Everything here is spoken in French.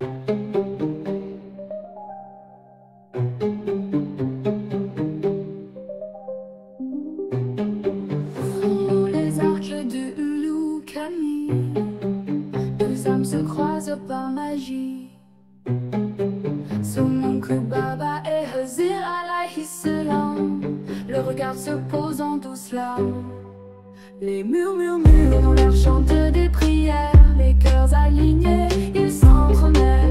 Les arcs de Hulukami, deux âmes se croisent par magie. Son Baba et Hazir Alahi cela, le regard se pose en tout cela. Les murmures murmurent, chantent des prières, les cœurs alignés, ils s'entremêlent.